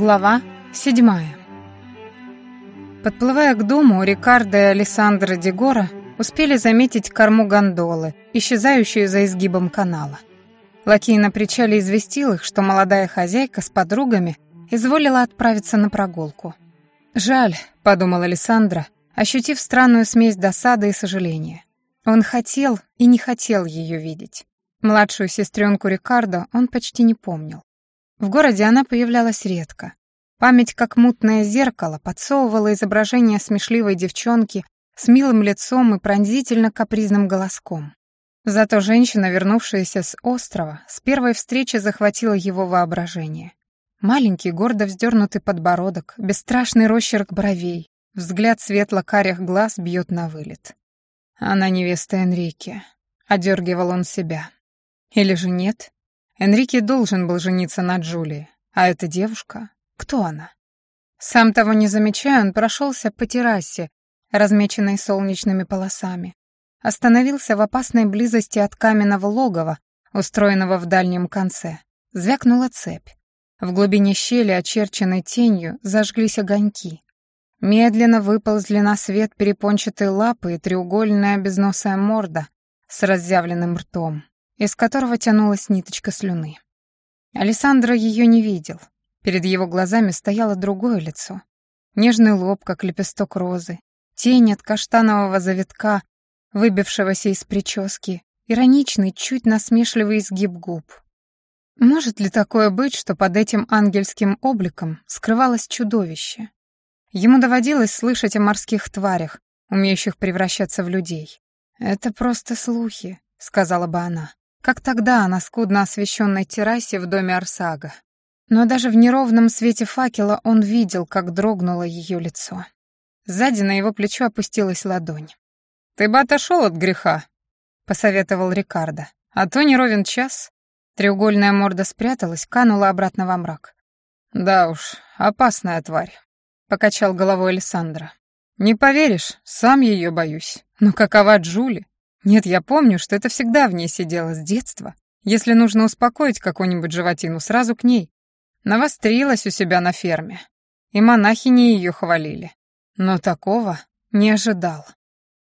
Глава седьмая. Подплывая к дому, Рикардо и Алессандро Дегора успели заметить корму гондолы, исчезающую за изгибом канала. Лакей на причале известил их, что молодая хозяйка с подругами изволила отправиться на прогулку. «Жаль», — подумал Алессандро, ощутив странную смесь досады и сожаления. Он хотел и не хотел ее видеть. Младшую сестренку Рикардо он почти не помнил. В городе она появлялась редко. Память, как мутное зеркало, подсовывала изображение смешливой девчонки с милым лицом и пронзительно капризным голоском. Зато женщина, вернувшаяся с острова, с первой встречи захватила его воображение. Маленький, гордо вздернутый подбородок, бесстрашный росчерк бровей, взгляд светло-карих глаз бьет на вылет. Она невеста Энрике. Одергивал он себя. Или же нет? Энрике должен был жениться на Джулии. А эта девушка? Кто она? Сам того не замечая, он прошелся по террасе, размеченной солнечными полосами. Остановился в опасной близости от каменного логова, устроенного в дальнем конце. Звякнула цепь. В глубине щели, очерченной тенью, зажглись огоньки. Медленно выползли на свет перепончатые лапы и треугольная безносая морда с разъявленным ртом из которого тянулась ниточка слюны. Александра ее не видел. Перед его глазами стояло другое лицо. Нежный лоб, как лепесток розы, тень от каштанового завитка, выбившегося из прически, ироничный, чуть насмешливый изгиб губ. Может ли такое быть, что под этим ангельским обликом скрывалось чудовище? Ему доводилось слышать о морских тварях, умеющих превращаться в людей. «Это просто слухи», — сказала бы она как тогда на скудно освещенной террасе в доме Арсага. Но даже в неровном свете факела он видел, как дрогнуло ее лицо. Сзади на его плечо опустилась ладонь. «Ты бы отошел от греха», — посоветовал Рикардо. «А то не ровен час». Треугольная морда спряталась, канула обратно во мрак. «Да уж, опасная тварь», — покачал головой Александра. «Не поверишь, сам ее боюсь. Но какова Джули? Нет, я помню, что это всегда в ней сидело с детства. Если нужно успокоить какую-нибудь животину, сразу к ней. Навострилась у себя на ферме. И монахини ее хвалили. Но такого не ожидал.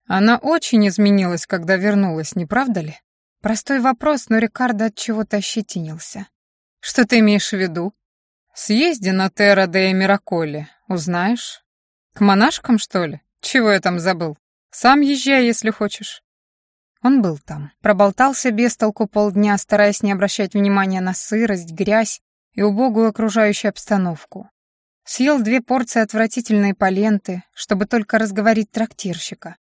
Она очень изменилась, когда вернулась, не правда ли? Простой вопрос, но Рикардо от чего-то ощетинился. Что ты имеешь в виду? Съезди на Терра де Мираколе, узнаешь? К монашкам, что ли? Чего я там забыл? Сам езжай, если хочешь. Он был там. Проболтался без толку полдня, стараясь не обращать внимания на сырость, грязь и убогую окружающую обстановку. Съел две порции отвратительной поленты, чтобы только разговорить трактирщика.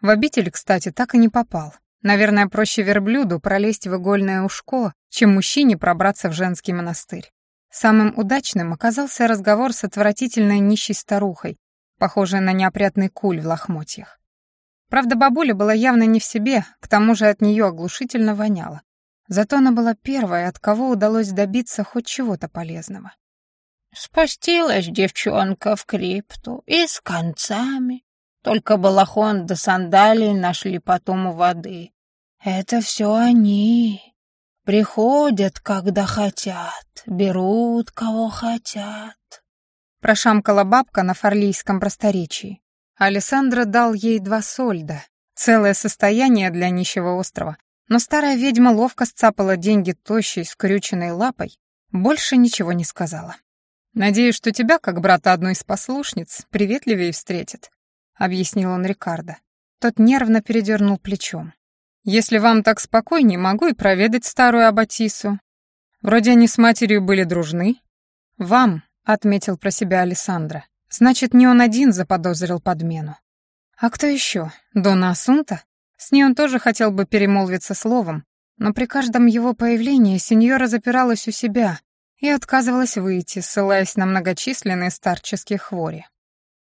В обитель, кстати, так и не попал. Наверное, проще верблюду пролезть в игольное ушко, чем мужчине пробраться в женский монастырь. Самым удачным оказался разговор с отвратительной нищей старухой, похожей на неопрятный куль в лохмотьях. Правда, бабуля была явно не в себе, к тому же от нее оглушительно воняло. Зато она была первой, от кого удалось добиться хоть чего-то полезного. Спустилась девчонка в крипту и с концами. Только балахон до сандалий нашли потом у воды. Это все они. Приходят, когда хотят, берут, кого хотят. Прошамкала бабка на фарлийском просторечии. Алессандро дал ей два сольда, целое состояние для нищего острова, но старая ведьма ловко сцапала деньги тощей, скрюченной лапой, больше ничего не сказала. «Надеюсь, что тебя, как брата одной из послушниц, приветливее встретит», — объяснил он Рикардо. Тот нервно передернул плечом. «Если вам так спокойнее, могу и проведать старую Аббатису. Вроде они с матерью были дружны». «Вам», — отметил про себя Александра. Значит, не он один заподозрил подмену. А кто еще? Дона Асунта? С ней он тоже хотел бы перемолвиться словом, но при каждом его появлении сеньора запиралась у себя и отказывалась выйти, ссылаясь на многочисленные старческие хвори.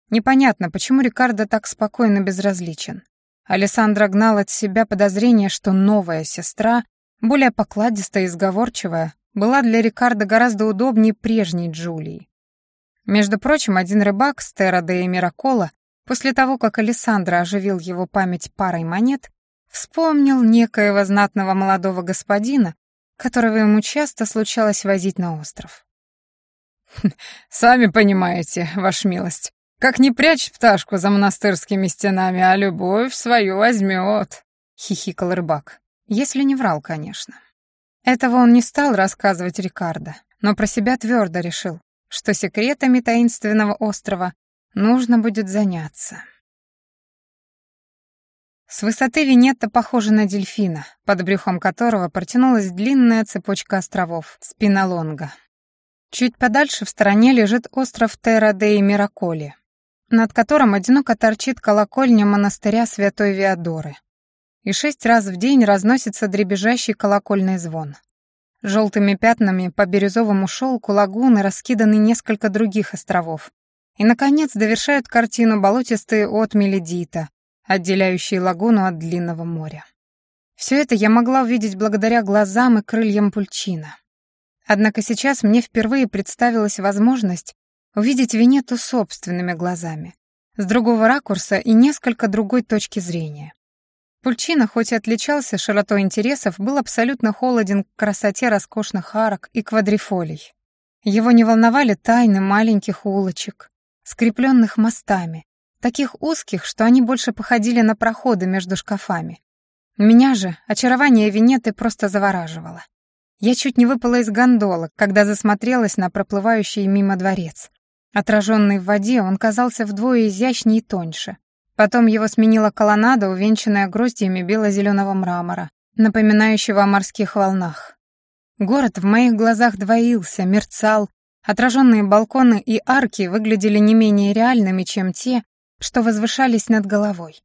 Непонятно, почему Рикардо так спокойно безразличен. Алессандра гнал от себя подозрение, что новая сестра, более покладистая и сговорчивая, была для Рикардо гораздо удобнее прежней Джулии. Между прочим, один рыбак с Терра де Миракола, после того, как Александра оживил его память парой монет, вспомнил некоего знатного молодого господина, которого ему часто случалось возить на остров. «Сами понимаете, ваша милость, как не прячь пташку за монастырскими стенами, а любовь свою возьмет», — хихикал рыбак. Если не врал, конечно. Этого он не стал рассказывать Рикардо, но про себя твердо решил, что секретами таинственного острова нужно будет заняться. С высоты Венетта похожа на дельфина, под брюхом которого протянулась длинная цепочка островов, Спиналонга. Чуть подальше в стороне лежит остров Терра-де Мираколи, над которым одиноко торчит колокольня монастыря Святой Виадоры. И шесть раз в день разносится дребезжащий колокольный звон. Желтыми пятнами по бирюзовому шелку лагуны раскиданы несколько других островов. И, наконец, довершают картину болотистые отмели Дита, отделяющие лагуну от длинного моря. Все это я могла увидеть благодаря глазам и крыльям пульчина. Однако сейчас мне впервые представилась возможность увидеть Венету собственными глазами, с другого ракурса и несколько другой точки зрения. Пульчина, хоть и отличался широтой интересов, был абсолютно холоден к красоте роскошных арок и квадрифолий. Его не волновали тайны маленьких улочек, скрепленных мостами, таких узких, что они больше походили на проходы между шкафами. Меня же очарование Венеты просто завораживало. Я чуть не выпала из гондолы, когда засмотрелась на проплывающий мимо дворец. Отраженный в воде, он казался вдвое изящнее и тоньше. Потом его сменила колоннада, увенчанная гроздьями бело-зеленого мрамора, напоминающего о морских волнах. Город в моих глазах двоился, мерцал, отраженные балконы и арки выглядели не менее реальными, чем те, что возвышались над головой.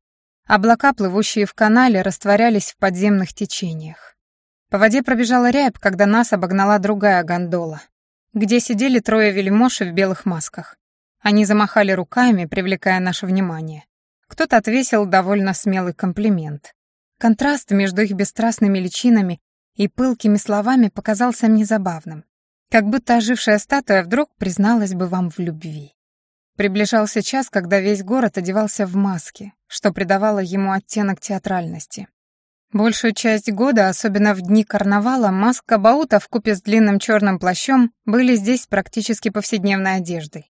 Облака, плывущие в канале, растворялись в подземных течениях. По воде пробежала рябь, когда нас обогнала другая гондола, где сидели трое вельмож в белых масках. Они замахали руками, привлекая наше внимание. Кто-то отвесил довольно смелый комплимент. Контраст между их бесстрастными личинами и пылкими словами показался мне забавным. Как будто ожившая статуя вдруг призналась бы вам в любви. Приближался час, когда весь город одевался в маски, что придавало ему оттенок театральности. Большую часть года, особенно в дни карнавала, маска Баута вкупе с длинным черным плащом были здесь практически повседневной одеждой.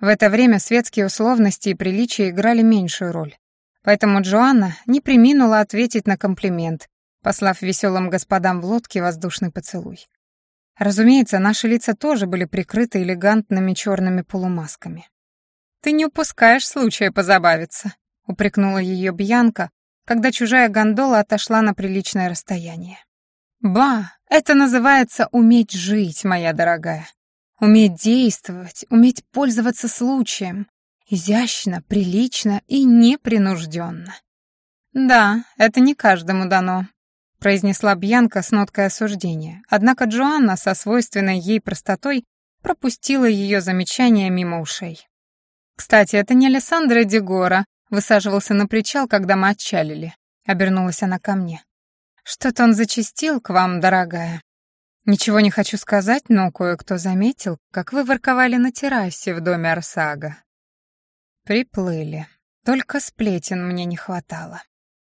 В это время светские условности и приличия играли меньшую роль. Поэтому Джоанна не приминула ответить на комплимент, послав веселым господам в лодке воздушный поцелуй. Разумеется, наши лица тоже были прикрыты элегантными черными полумасками. «Ты не упускаешь случая позабавиться», — упрекнула ее Бьянка, когда чужая гондола отошла на приличное расстояние. «Ба, это называется уметь жить, моя дорогая. Уметь действовать, уметь пользоваться случаем. Изящно, прилично и непринужденно. «Да, это не каждому дано», — произнесла Бьянка с ноткой осуждения. Однако Джоанна со свойственной ей простотой пропустила ее замечание мимо ушей. «Кстати, это не Алессандро Дегора высаживался на причал, когда мы отчалили», — обернулась она ко мне. «Что-то он зачастил к вам, дорогая». «Ничего не хочу сказать, но кое-кто заметил, как вы ворковали на террасе в доме Арсага». Приплыли. Только сплетен мне не хватало.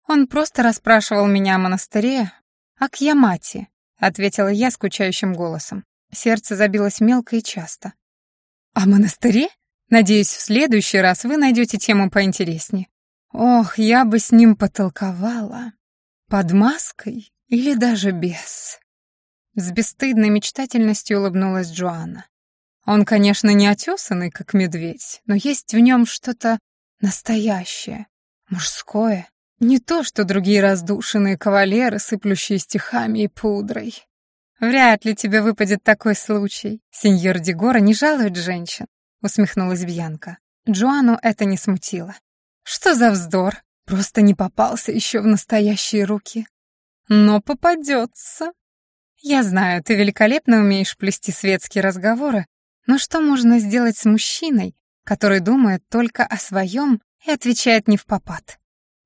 Он просто расспрашивал меня о монастыре, а к Ямати, ответила я скучающим голосом. Сердце забилось мелко и часто. «О монастыре?» Надеюсь, в следующий раз вы найдете тему поинтереснее. Ох, я бы с ним потолковала. Под маской или даже без. С бесстыдной мечтательностью улыбнулась Джоанна. Он, конечно, не отесанный, как медведь, но есть в нем что-то настоящее, мужское. Не то, что другие раздушенные кавалеры, сыплющие стихами и пудрой. Вряд ли тебе выпадет такой случай. Сеньор Дегора не жалует женщин. — усмехнулась Бьянка. Джоану это не смутило. «Что за вздор? Просто не попался еще в настоящие руки. Но попадется. Я знаю, ты великолепно умеешь плести светские разговоры, но что можно сделать с мужчиной, который думает только о своем и отвечает не в попад?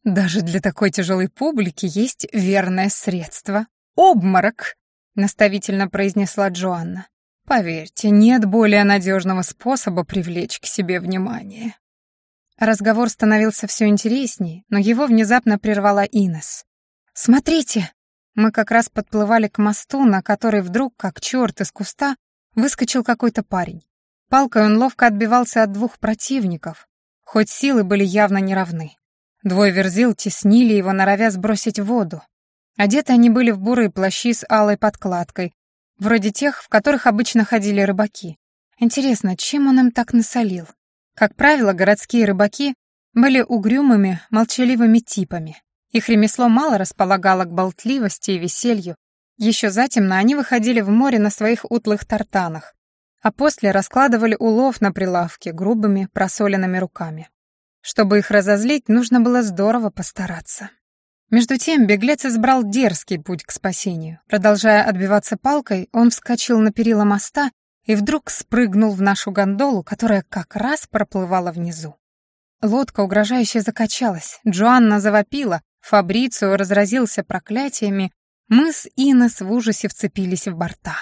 Даже для такой тяжелой публики есть верное средство — обморок», — наставительно произнесла Джоанна. Поверьте, нет более надежного способа привлечь к себе внимание. Разговор становился все интереснее, но его внезапно прервала Инес. «Смотрите!» Мы как раз подплывали к мосту, на который вдруг, как черт из куста, выскочил какой-то парень. Палкой он ловко отбивался от двух противников, хоть силы были явно неравны. Двое верзил теснили его, норовя сбросить в воду. Одеты они были в бурые плащи с алой подкладкой, вроде тех, в которых обычно ходили рыбаки. Интересно, чем он им так насолил? Как правило, городские рыбаки были угрюмыми, молчаливыми типами. Их ремесло мало располагало к болтливости и веселью. Еще затемно они выходили в море на своих утлых тартанах, а после раскладывали улов на прилавке грубыми просоленными руками. Чтобы их разозлить, нужно было здорово постараться. Между тем беглец избрал дерзкий путь к спасению. Продолжая отбиваться палкой, он вскочил на перила моста и вдруг спрыгнул в нашу гондолу, которая как раз проплывала внизу. Лодка угрожающе закачалась, Джоанна завопила, Фабрицио разразился проклятиями, мы с Инес в ужасе вцепились в борта.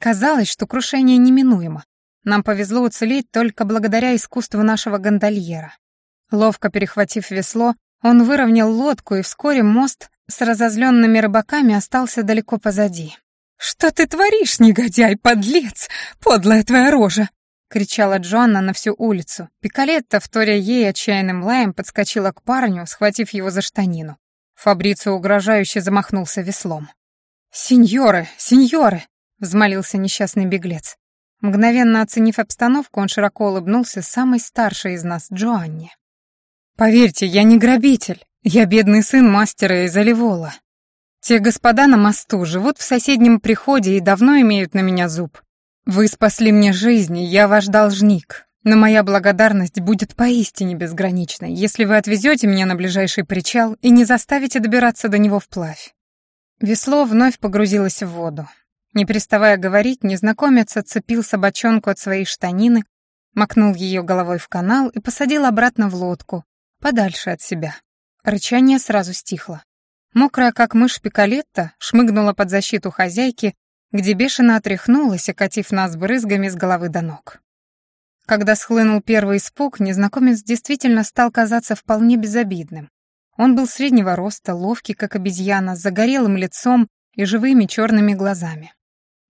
Казалось, что крушение неминуемо. Нам повезло уцелеть только благодаря искусству нашего гондольера. Ловко перехватив весло, он выровнял лодку, и вскоре мост с разозленными рыбаками остался далеко позади. «Что ты творишь, негодяй, подлец, подлая твоя рожа!» — кричала Джоанна на всю улицу. Пикалетта, вторя ей отчаянным лаем, подскочила к парню, схватив его за штанину. Фабрицио угрожающе замахнулся веслом. «Сеньоры, сеньоры!» — взмолился несчастный беглец. Мгновенно оценив обстановку, он широко улыбнулся самой старшей из нас, Джоанне. «Поверьте, я не грабитель. Я бедный сын мастера из Оливола. Те господа на мосту живут в соседнем приходе и давно имеют на меня зуб. Вы спасли мне жизнь, я ваш должник. Но моя благодарность будет поистине безграничной, если вы отвезете меня на ближайший причал и не заставите добираться до него вплавь». Весло вновь погрузилось в воду. Не переставая говорить, незнакомец отцепил собачонку от своей штанины, макнул ее головой в канал и посадил обратно в лодку, подальше от себя. Рычание сразу стихло. Мокрая, как мышь Пикалетта, шмыгнула под защиту хозяйки, где бешено отряхнулась, окатив нас брызгами с головы до ног. Когда схлынул первый испуг, незнакомец действительно стал казаться вполне безобидным. Он был среднего роста, ловкий, как обезьяна, с загорелым лицом и живыми черными глазами.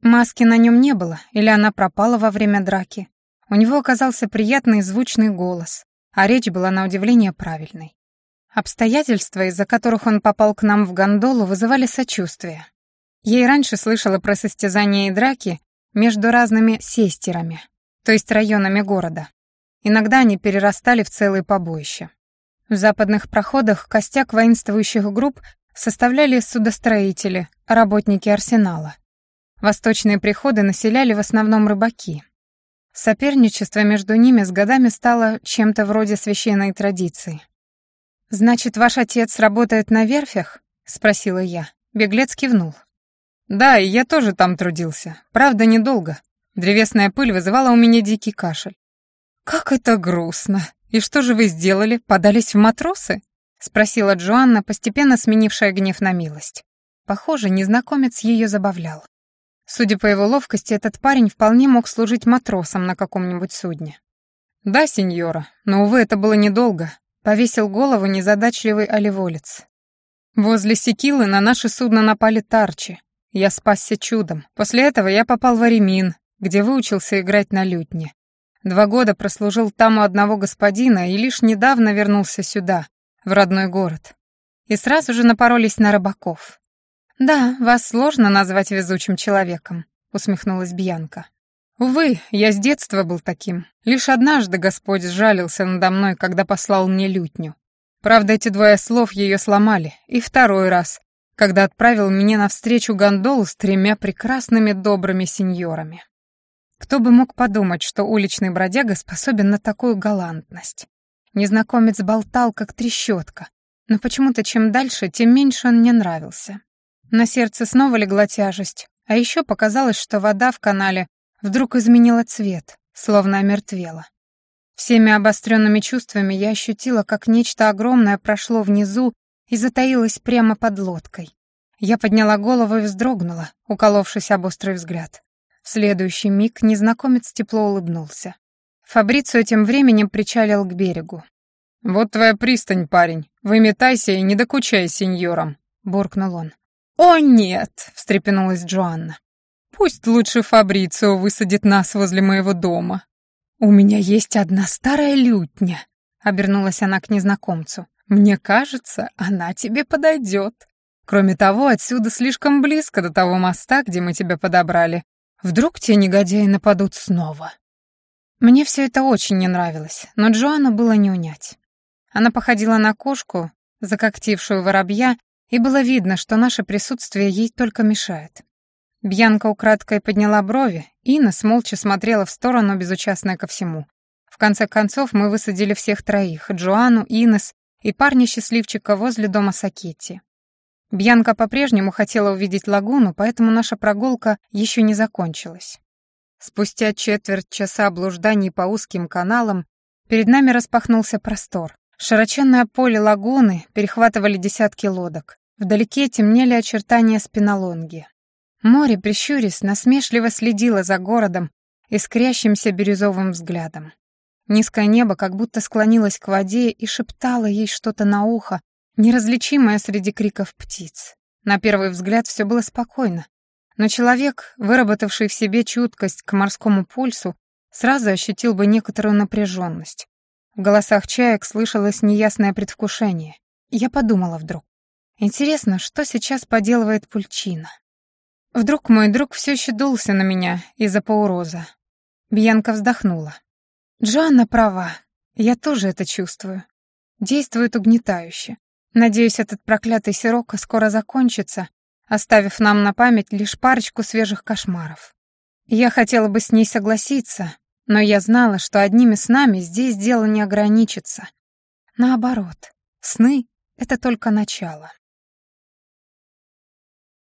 Маски на нем не было, или она пропала во время драки. У него оказался приятный звучный голос, а речь была на удивление правильной. Обстоятельства, из-за которых он попал к нам в гондолу, вызывали сочувствие. Я и раньше слышала про состязания и драки между разными сестерами, то есть районами города. Иногда они перерастали в целые побоища. В западных проходах костяк воинствующих групп составляли судостроители, работники арсенала. Восточные приходы населяли в основном рыбаки. Соперничество между ними с годами стало чем-то вроде священной традиции. «Значит, ваш отец работает на верфях?» — спросила я. Беглец кивнул. «Да, и я тоже там трудился. Правда, недолго. Древесная пыль вызывала у меня дикий кашель». «Как это грустно! И что же вы сделали? Подались в матросы?» — спросила Джоанна, постепенно сменившая гнев на милость. Похоже, незнакомец ее забавлял. Судя по его ловкости, этот парень вполне мог служить матросом на каком-нибудь судне. «Да, сеньора, но, увы, это было недолго», — повесил голову незадачливый оливолец. «Возле Секилы на наше судно напали тарчи. Я спасся чудом. После этого я попал в Аремин, где выучился играть на лютне. Два года прослужил там у одного господина и лишь недавно вернулся сюда, в родной город. И сразу же напоролись на рыбаков. «Да, вас сложно назвать везучим человеком», — усмехнулась Бьянка. «Увы, я с детства был таким. Лишь однажды Господь сжалился надо мной, когда послал мне лютню. Правда, эти двое слов ее сломали. И второй раз, когда отправил меня навстречу гондолу с тремя прекрасными добрыми сеньорами. Кто бы мог подумать, что уличный бродяга способен на такую галантность. Незнакомец болтал, как трещотка, но почему-то чем дальше, тем меньше он мне нравился. На сердце снова легла тяжесть, а еще показалось, что вода в канале вдруг изменила цвет, словно омертвела. Всеми обостренными чувствами я ощутила, как нечто огромное прошло внизу и затаилось прямо под лодкой. Я подняла голову и вздрогнула, уколовшись об острый взгляд. В следующий миг незнакомец тепло улыбнулся. Фабрицио тем временем причалил к берегу. «Вот твоя пристань, парень. Выметайся и не докучай сеньорам», — буркнул он. «О, нет!» — встрепенулась Джоанна. Пусть лучше Фабрицио высадит нас возле моего дома. У меня есть одна старая лютня, обернулась она к незнакомцу. Мне кажется, она тебе подойдет. Кроме того, отсюда слишком близко до того моста, где мы тебя подобрали. Вдруг те негодяи нападут снова. Мне все это очень не нравилось, но Джоанну было не унять. Она походила на кошку, закоктившую воробья, и было видно, что наше присутствие ей только мешает. Бьянка украдкой подняла брови, Инес молча смотрела в сторону, безучастная ко всему. В конце концов мы высадили всех троих — Джоанну, Инес и парня-счастливчика возле дома Сакетти. Бьянка по-прежнему хотела увидеть лагуну, поэтому наша прогулка еще не закончилась. Спустя четверть часа блужданий по узким каналам перед нами распахнулся простор. Широченное поле лагуны перехватывали десятки лодок. Вдалеке темнели очертания спинолонги. Море, прищурясь, насмешливо следило за городом искрящимся бирюзовым взглядом. Низкое небо как будто склонилось к воде и шептало ей что-то на ухо, неразличимое среди криков птиц. На первый взгляд все было спокойно, но человек, выработавший в себе чуткость к морскому пульсу, сразу ощутил бы некоторую напряженность. В голосах чаек слышалось неясное предвкушение. Я подумала вдруг. Интересно, что сейчас поделывает Пульчина? Вдруг мой друг все еще дулся на меня из-за пауроза. Бьянка вздохнула. Джоанна права. Я тоже это чувствую. Действует угнетающе. Надеюсь, этот проклятый сирок скоро закончится, оставив нам на память лишь парочку свежих кошмаров. Я хотела бы с ней согласиться, но я знала, что одними снами здесь дело не ограничится. Наоборот, сны — это только начало.